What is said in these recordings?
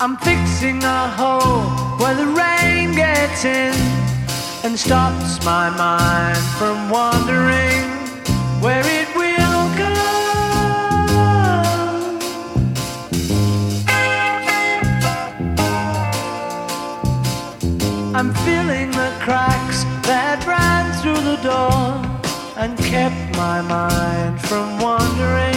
I'm fixing a hole where the rain gets in and stops my mind from wandering where it will go. I'm filling the cracks that ran through the door and kept my mind from wandering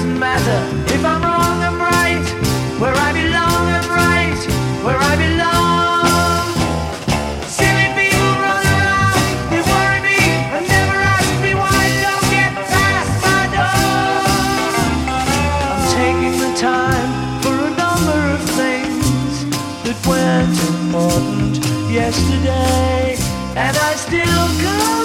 doesn't matter if I'm wrong, I'm right. Where I belong, I'm right. Where I belong. Silly people run around, they worry me and never ask me why don't get past my door. I'm taking the time for a number of things that important yesterday, and I still could.